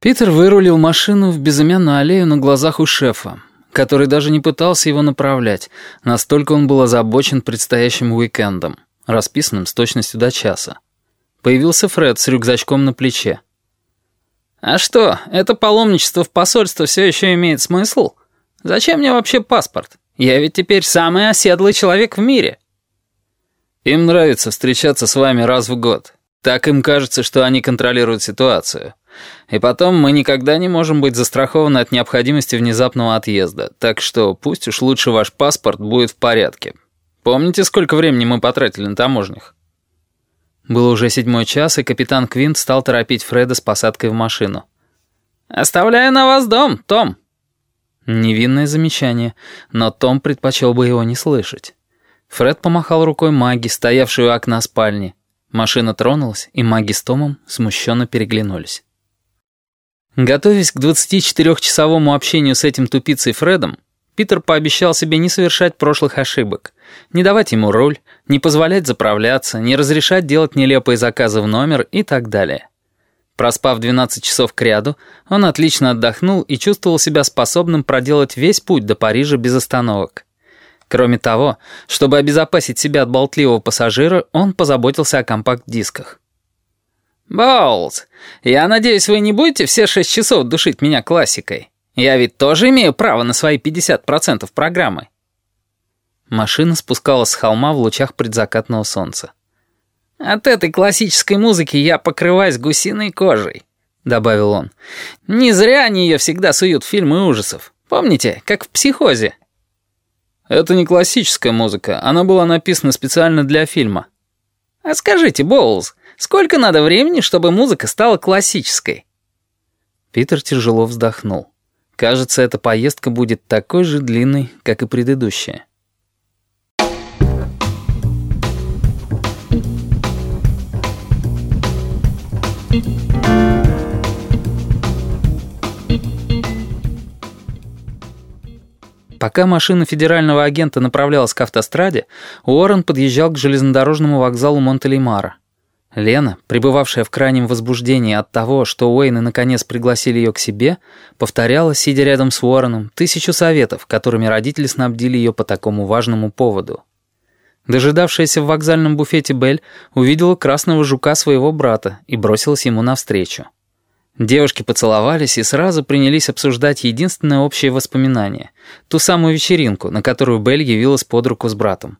Питер вырулил машину в безымянную аллею на глазах у шефа, который даже не пытался его направлять, настолько он был озабочен предстоящим уикендом, расписанным с точностью до часа. Появился Фред с рюкзачком на плече. «А что, это паломничество в посольство все еще имеет смысл? Зачем мне вообще паспорт? Я ведь теперь самый оседлый человек в мире». «Им нравится встречаться с вами раз в год. Так им кажется, что они контролируют ситуацию. И потом мы никогда не можем быть застрахованы от необходимости внезапного отъезда, так что пусть уж лучше ваш паспорт будет в порядке. Помните, сколько времени мы потратили на таможнях?» Было уже седьмой час, и капитан Квинт стал торопить Фреда с посадкой в машину. «Оставляю на вас дом, Том». Невинное замечание, но Том предпочел бы его не слышать. Фред помахал рукой маги, стоявшей у окна спальни. Машина тронулась, и маги с Томом смущенно переглянулись. Готовясь к 24-часовому общению с этим тупицей Фредом, Питер пообещал себе не совершать прошлых ошибок, не давать ему роль, не позволять заправляться, не разрешать делать нелепые заказы в номер и так далее. Проспав 12 часов кряду, он отлично отдохнул и чувствовал себя способным проделать весь путь до Парижа без остановок. Кроме того, чтобы обезопасить себя от болтливого пассажира, он позаботился о компакт-дисках. «Боулз, я надеюсь, вы не будете все шесть часов душить меня классикой? Я ведь тоже имею право на свои 50% программы». Машина спускалась с холма в лучах предзакатного солнца. «От этой классической музыки я покрываюсь гусиной кожей», — добавил он. «Не зря они ее всегда суют в фильмы ужасов. Помните, как в «Психозе»?» «Это не классическая музыка, она была написана специально для фильма». «А скажите, Боулз, Сколько надо времени, чтобы музыка стала классической?» Питер тяжело вздохнул. Кажется, эта поездка будет такой же длинной, как и предыдущая. Пока машина федерального агента направлялась к автостраде, Уоррен подъезжал к железнодорожному вокзалу Монтелеймара. Лена, пребывавшая в крайнем возбуждении от того, что Уэйны наконец пригласили ее к себе, повторяла, сидя рядом с Уорреном, тысячу советов, которыми родители снабдили ее по такому важному поводу. Дожидавшаяся в вокзальном буфете Белль увидела красного жука своего брата и бросилась ему навстречу. Девушки поцеловались и сразу принялись обсуждать единственное общее воспоминание — ту самую вечеринку, на которую Белль явилась под руку с братом.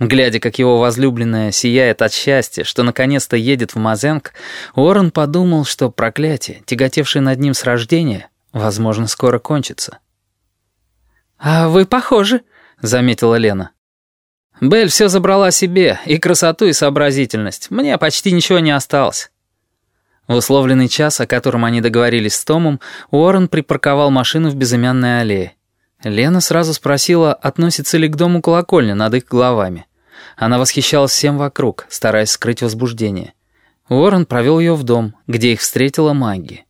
Глядя, как его возлюбленная сияет от счастья, что наконец-то едет в Мазенг, Уоррен подумал, что проклятие, тяготевшее над ним с рождения, возможно, скоро кончится. «А вы похожи», — заметила Лена. «Белль все забрала себе, и красоту, и сообразительность. Мне почти ничего не осталось». В условленный час, о котором они договорились с Томом, Уоррен припарковал машину в безымянной аллее. Лена сразу спросила, относится ли к дому колокольня над их головами. Она восхищалась всем вокруг, стараясь скрыть возбуждение. Уоррен провел ее в дом, где их встретила Магги.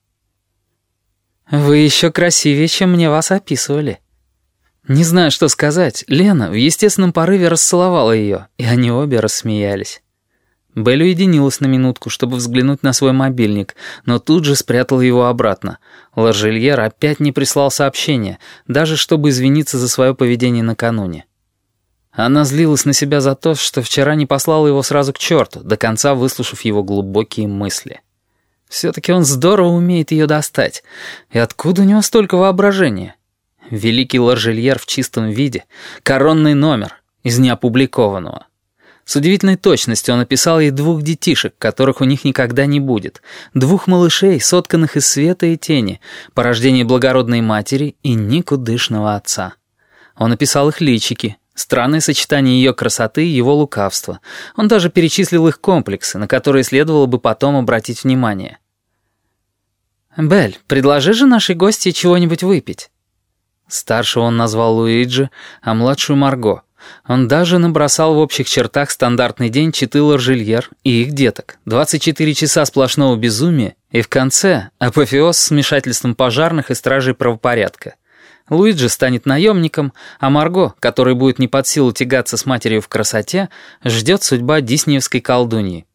«Вы еще красивее, чем мне вас описывали». Не знаю, что сказать, Лена в естественном порыве расцеловала ее, и они обе рассмеялись. Белль уединилась на минутку, чтобы взглянуть на свой мобильник, но тут же спрятал его обратно. Ларжельер опять не прислал сообщения, даже чтобы извиниться за свое поведение накануне. Она злилась на себя за то, что вчера не послала его сразу к черту, до конца выслушав его глубокие мысли. Все-таки он здорово умеет ее достать. И откуда у него столько воображения? Великий Ларжельер в чистом виде, коронный номер из неопубликованного. С удивительной точностью он описал ей двух детишек, которых у них никогда не будет, двух малышей, сотканных из света и тени, порождение благородной матери и никудышного отца. Он описал их личики, странное сочетание ее красоты и его лукавства. Он даже перечислил их комплексы, на которые следовало бы потом обратить внимание. «Белль, предложи же нашей гости чего-нибудь выпить». Старшего он назвал Луиджи, а младшую Марго — он даже набросал в общих чертах стандартный день Читы Ларжильер и их деток. 24 часа сплошного безумия и в конце апофеоз с вмешательством пожарных и стражей правопорядка. Луиджи станет наемником, а Марго, которой будет не под силу тягаться с матерью в красоте, ждет судьба диснеевской колдуньи.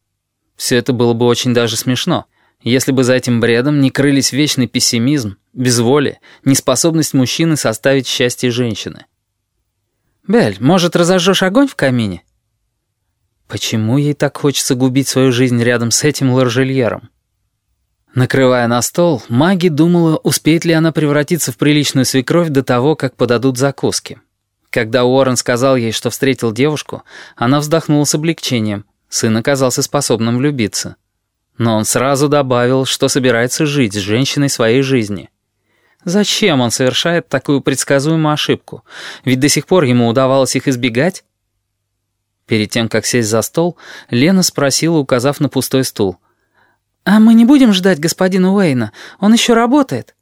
Все это было бы очень даже смешно. если бы за этим бредом не крылись вечный пессимизм, безволие, неспособность мужчины составить счастье женщины. «Бель, может, разожжешь огонь в камине?» Почему ей так хочется губить свою жизнь рядом с этим лоржельером? Накрывая на стол, Маги думала, успеет ли она превратиться в приличную свекровь до того, как подадут закуски. Когда Уоррен сказал ей, что встретил девушку, она вздохнула с облегчением. Сын оказался способным влюбиться. Но он сразу добавил, что собирается жить с женщиной своей жизни. Зачем он совершает такую предсказуемую ошибку? Ведь до сих пор ему удавалось их избегать. Перед тем, как сесть за стол, Лена спросила, указав на пустой стул. «А мы не будем ждать господина Уэйна? Он еще работает?»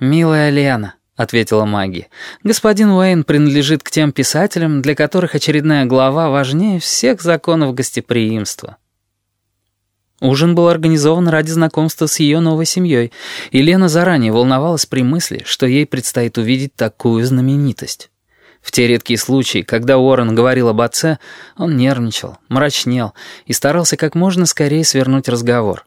«Милая Лена», — ответила Маги. «Господин Уэйн принадлежит к тем писателям, для которых очередная глава важнее всех законов гостеприимства». Ужин был организован ради знакомства с ее новой семьей, и Лена заранее волновалась при мысли, что ей предстоит увидеть такую знаменитость. В те редкие случаи, когда Уоррен говорил об отце, он нервничал, мрачнел и старался как можно скорее свернуть разговор.